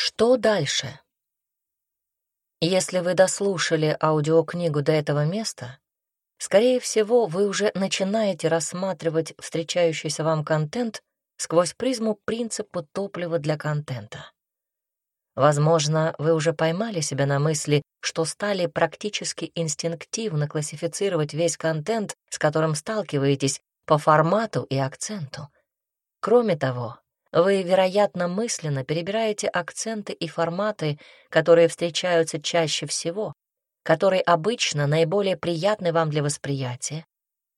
Что дальше? Если вы дослушали аудиокнигу до этого места, скорее всего, вы уже начинаете рассматривать встречающийся вам контент сквозь призму принципа топлива для контента. Возможно, вы уже поймали себя на мысли, что стали практически инстинктивно классифицировать весь контент, с которым сталкиваетесь, по формату и акценту. Кроме того, вы, вероятно, мысленно перебираете акценты и форматы, которые встречаются чаще всего, которые обычно наиболее приятны вам для восприятия,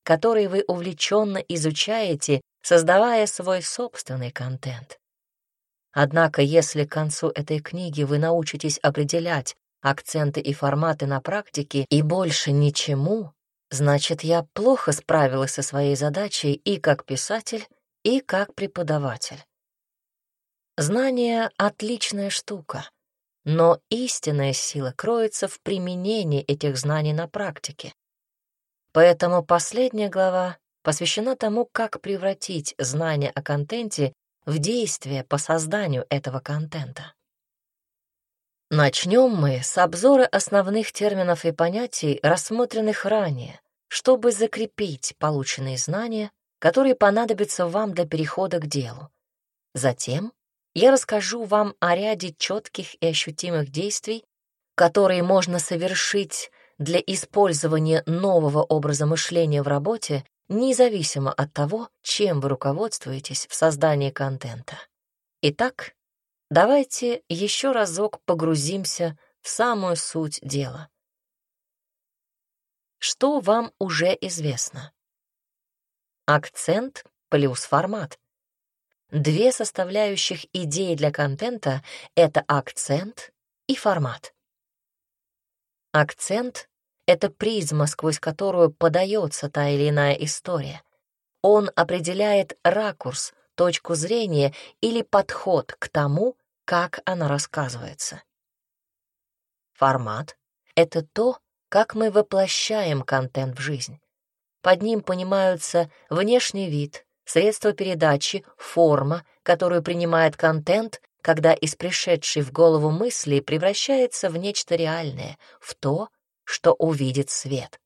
которые вы увлеченно изучаете, создавая свой собственный контент. Однако, если к концу этой книги вы научитесь определять акценты и форматы на практике и больше ничему, значит, я плохо справилась со своей задачей и как писатель, и как преподаватель. Знание — отличная штука, но истинная сила кроется в применении этих знаний на практике. Поэтому последняя глава посвящена тому, как превратить знания о контенте в действие по созданию этого контента. Начнем мы с обзора основных терминов и понятий, рассмотренных ранее, чтобы закрепить полученные знания, которые понадобятся вам для перехода к делу. Затем я расскажу вам о ряде четких и ощутимых действий, которые можно совершить для использования нового образа мышления в работе, независимо от того, чем вы руководствуетесь в создании контента. Итак, давайте еще разок погрузимся в самую суть дела. Что вам уже известно? Акцент плюс формат. Две составляющих идеи для контента — это акцент и формат. Акцент — это призма, сквозь которую подается та или иная история. Он определяет ракурс, точку зрения или подход к тому, как она рассказывается. Формат — это то, как мы воплощаем контент в жизнь. Под ним понимаются внешний вид, средство передачи, форма, которую принимает контент, когда из пришедшей в голову мысли превращается в нечто реальное, в то, что увидит свет.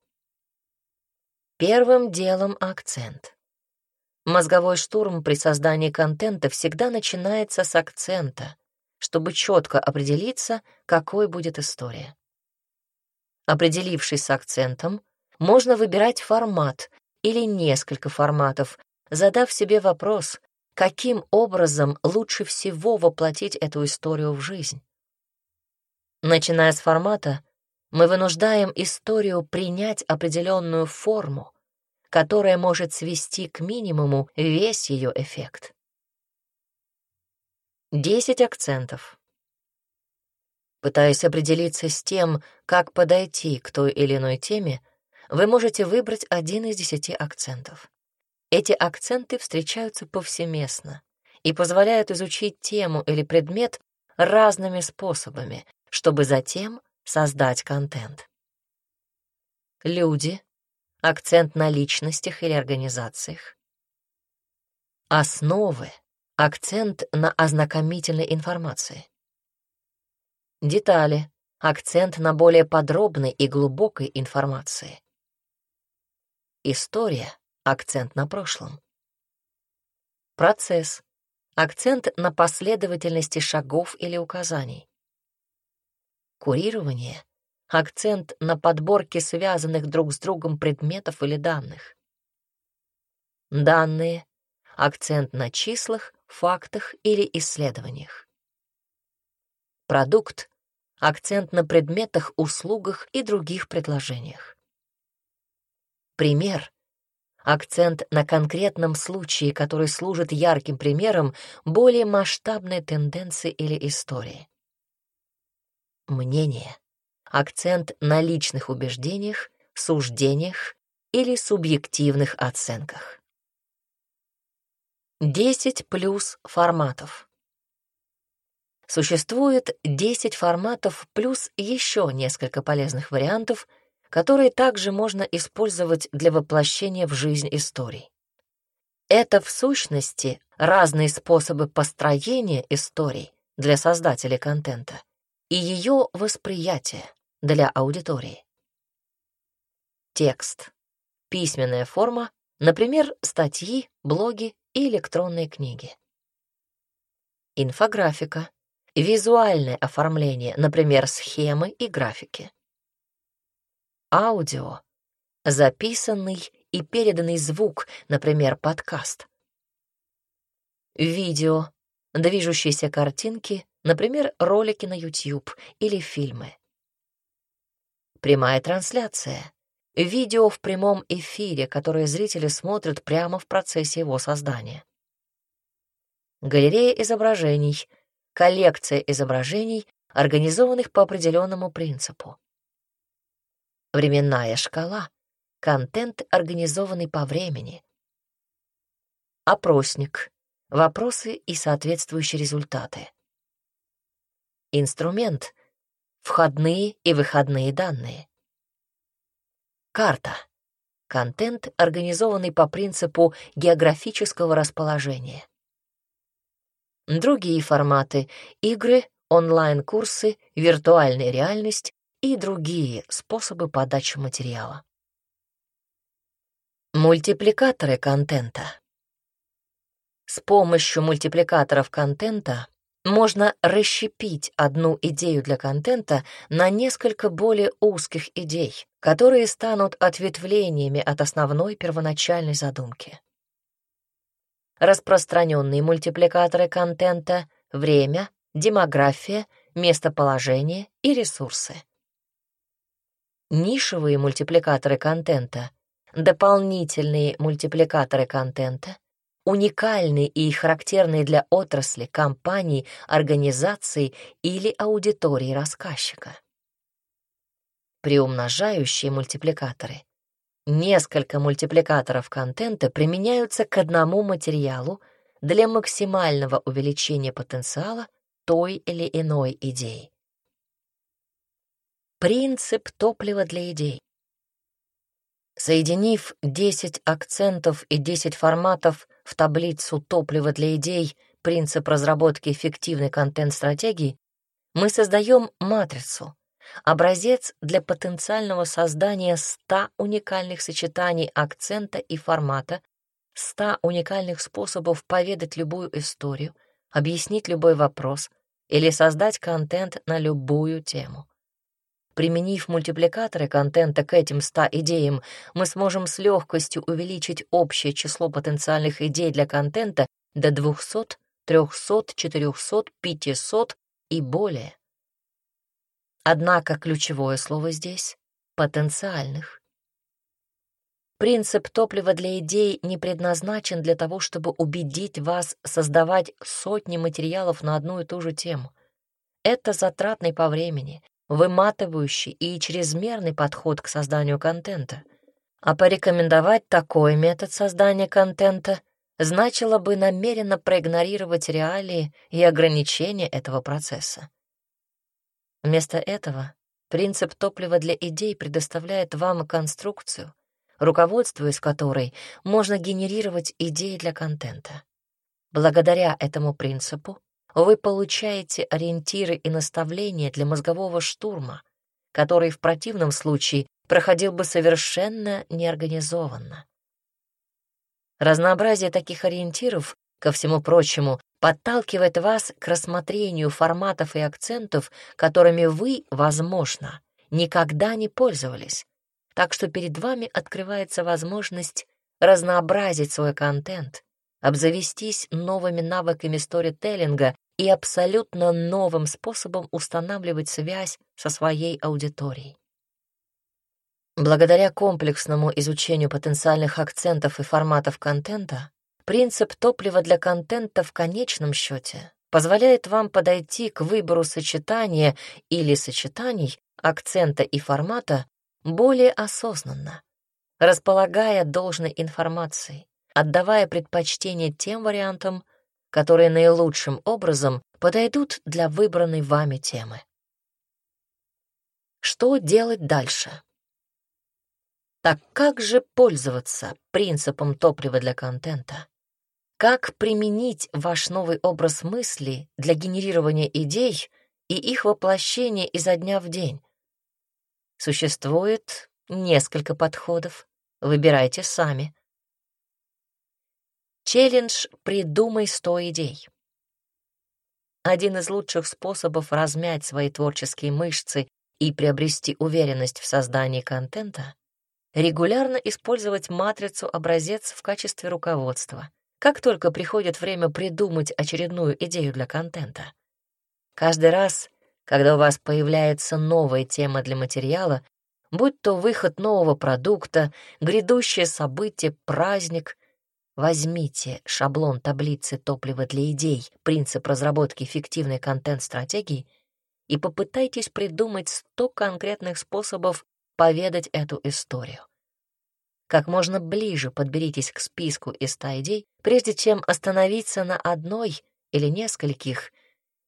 Первым делом акцент. Мозговой штурм при создании контента всегда начинается с акцента, чтобы четко определиться, какой будет история. Определившись с акцентом, можно выбирать формат или несколько форматов, задав себе вопрос, каким образом лучше всего воплотить эту историю в жизнь. Начиная с формата, мы вынуждаем историю принять определенную форму, которая может свести к минимуму весь ее эффект. Десять акцентов. Пытаясь определиться с тем, как подойти к той или иной теме, вы можете выбрать один из десяти акцентов. Эти акценты встречаются повсеместно и позволяют изучить тему или предмет разными способами, чтобы затем создать контент. Люди, акцент на личностях или организациях. Основы, акцент на ознакомительной информации. Детали, акцент на более подробной и глубокой информации. История, акцент на прошлом. Процесс, акцент на последовательности шагов или указаний. Курирование, акцент на подборке связанных друг с другом предметов или данных. Данные, акцент на числах, фактах или исследованиях. Продукт, акцент на предметах, услугах и других предложениях. Пример, акцент на конкретном случае, который служит ярким примером более масштабной тенденции или истории. Мнение. Акцент на личных убеждениях, суждениях или субъективных оценках. 10 плюс форматов. Существует 10 форматов плюс еще несколько полезных вариантов — которые также можно использовать для воплощения в жизнь историй. Это, в сущности, разные способы построения историй, для создателей контента и ее восприятие для аудитории. Текст. Письменная форма, например, статьи, блоги и электронные книги. Инфографика. Визуальное оформление, например, схемы и графики. Аудио. Записанный и переданный звук, например, подкаст. Видео. Движущиеся картинки, например, ролики на YouTube или фильмы. Прямая трансляция. Видео в прямом эфире, которое зрители смотрят прямо в процессе его создания. Галерея изображений — коллекция изображений, организованных по определенному принципу. Временная шкала — контент, организованный по времени. Опросник — вопросы и соответствующие результаты. Инструмент — входные и выходные данные. Карта — контент, организованный по принципу географического расположения. Другие форматы — игры, онлайн-курсы, виртуальная реальность и другие способы подачи материала. Мультипликаторы контента. С помощью мультипликаторов контента можно расщепить одну идею для контента на несколько более узких идей, которые станут ответвлениями от основной первоначальной задумки распространенные мультипликаторы контента, время, демография, местоположение и ресурсы. Нишевые мультипликаторы контента, дополнительные мультипликаторы контента, уникальные и характерные для отрасли, компаний, организаций или аудитории рассказчика. Приумножающие мультипликаторы Несколько мультипликаторов контента применяются к одному материалу для максимального увеличения потенциала той или иной идеи. Принцип топлива для идей. Соединив 10 акцентов и 10 форматов в таблицу топлива для идей принцип разработки эффективной контент-стратегии, мы создаем матрицу, образец для потенциального создания 100 уникальных сочетаний акцента и формата, 100 уникальных способов поведать любую историю, объяснить любой вопрос или создать контент на любую тему. Применив мультипликаторы контента к этим 100 идеям, мы сможем с легкостью увеличить общее число потенциальных идей для контента до 200, 300, 400, 500 и более. Однако ключевое слово здесь — потенциальных. Принцип топлива для идей не предназначен для того, чтобы убедить вас создавать сотни материалов на одну и ту же тему. Это затратный по времени, выматывающий и чрезмерный подход к созданию контента. А порекомендовать такой метод создания контента значило бы намеренно проигнорировать реалии и ограничения этого процесса. Вместо этого принцип топлива для идей предоставляет вам конструкцию, руководствуясь которой можно генерировать идеи для контента. Благодаря этому принципу вы получаете ориентиры и наставления для мозгового штурма, который в противном случае проходил бы совершенно неорганизованно. Разнообразие таких ориентиров, ко всему прочему, подталкивает вас к рассмотрению форматов и акцентов, которыми вы, возможно, никогда не пользовались. Так что перед вами открывается возможность разнообразить свой контент, обзавестись новыми навыками сторителлинга и абсолютно новым способом устанавливать связь со своей аудиторией. Благодаря комплексному изучению потенциальных акцентов и форматов контента Принцип топлива для контента в конечном счете позволяет вам подойти к выбору сочетания или сочетаний, акцента и формата более осознанно, располагая должной информацией, отдавая предпочтение тем вариантам, которые наилучшим образом подойдут для выбранной вами темы. Что делать дальше? Так как же пользоваться принципом топлива для контента? как применить ваш новый образ мысли для генерирования идей и их воплощения изо дня в день. Существует несколько подходов. Выбирайте сами. Челлендж «Придумай 100 идей». Один из лучших способов размять свои творческие мышцы и приобрести уверенность в создании контента — регулярно использовать матрицу-образец в качестве руководства, как только приходит время придумать очередную идею для контента. Каждый раз, когда у вас появляется новая тема для материала, будь то выход нового продукта, грядущее событие, праздник, возьмите шаблон таблицы топлива для идей, принцип разработки эффективной контент-стратегии и попытайтесь придумать 100 конкретных способов поведать эту историю. Как можно ближе подберитесь к списку из 100 идей, прежде чем остановиться на одной или нескольких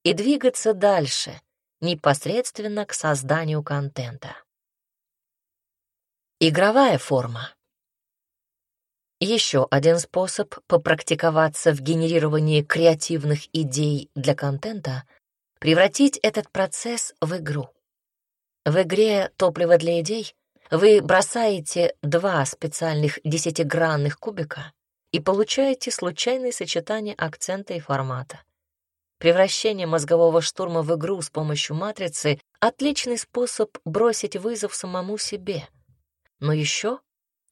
и двигаться дальше, непосредственно к созданию контента. Игровая форма. Еще один способ попрактиковаться в генерировании креативных идей для контента — превратить этот процесс в игру. В игре «Топливо для идей» вы бросаете два специальных десятигранных кубика и получаете случайные сочетания акцента и формата. Превращение мозгового штурма в игру с помощью матрицы — отличный способ бросить вызов самому себе. Но еще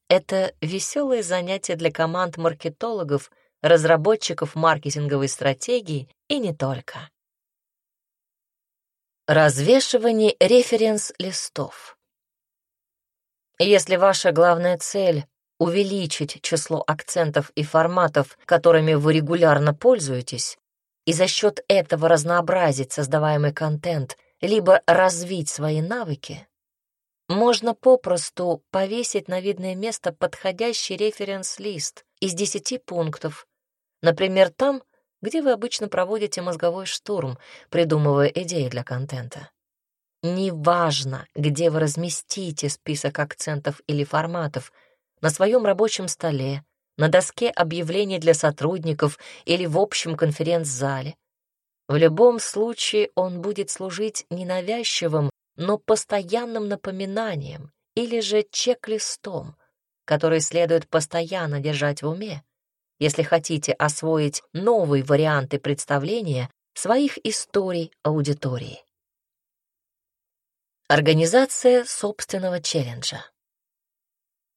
это веселое занятие для команд маркетологов, разработчиков маркетинговой стратегии и не только. Развешивание референс-листов. Если ваша главная цель — увеличить число акцентов и форматов, которыми вы регулярно пользуетесь, и за счет этого разнообразить создаваемый контент, либо развить свои навыки, можно попросту повесить на видное место подходящий референс-лист из 10 пунктов, например, там, где вы обычно проводите мозговой штурм, придумывая идеи для контента. Неважно, где вы разместите список акцентов или форматов, на своем рабочем столе, на доске объявлений для сотрудников или в общем конференц-зале. В любом случае он будет служить ненавязчивым, но постоянным напоминанием или же чек-листом, который следует постоянно держать в уме, если хотите освоить новые варианты представления своих историй аудитории. Организация собственного челленджа.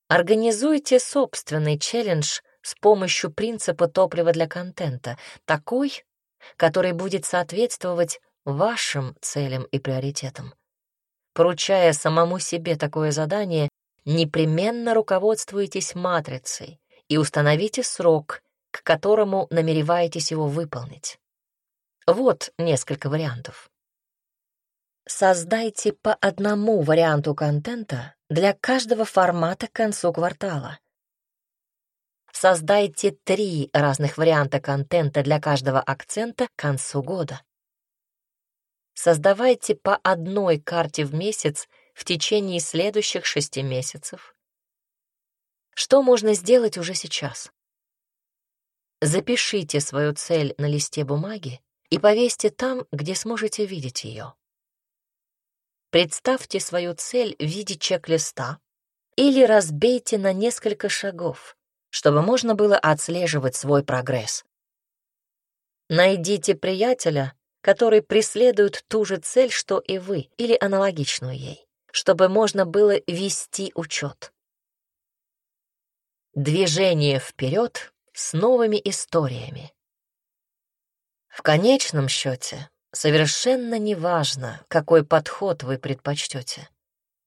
Организуйте собственный челлендж с помощью принципа топлива для контента, такой, который будет соответствовать вашим целям и приоритетам. Поручая самому себе такое задание, непременно руководствуйтесь матрицей и установите срок, к которому намереваетесь его выполнить. Вот несколько вариантов. Создайте по одному варианту контента для каждого формата к концу квартала. Создайте три разных варианта контента для каждого акцента к концу года. Создавайте по одной карте в месяц в течение следующих шести месяцев. Что можно сделать уже сейчас? Запишите свою цель на листе бумаги и повесьте там, где сможете видеть ее. Представьте свою цель в виде чек-листа или разбейте на несколько шагов, чтобы можно было отслеживать свой прогресс. Найдите приятеля, который преследует ту же цель, что и вы, или аналогичную ей, чтобы можно было вести учет. Движение вперед с новыми историями. В конечном счете, Совершенно неважно, какой подход вы предпочтете.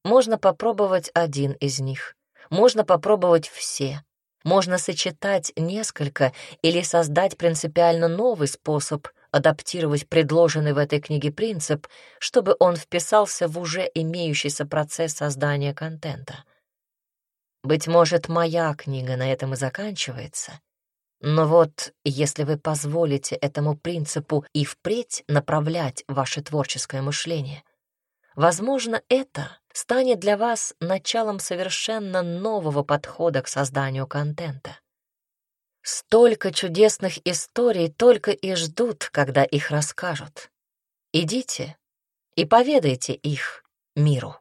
Можно попробовать один из них, можно попробовать все, можно сочетать несколько или создать принципиально новый способ адаптировать предложенный в этой книге принцип, чтобы он вписался в уже имеющийся процесс создания контента. Быть может, моя книга на этом и заканчивается, но вот если вы позволите этому принципу и впредь направлять ваше творческое мышление, возможно, это станет для вас началом совершенно нового подхода к созданию контента. Столько чудесных историй только и ждут, когда их расскажут. Идите и поведайте их миру.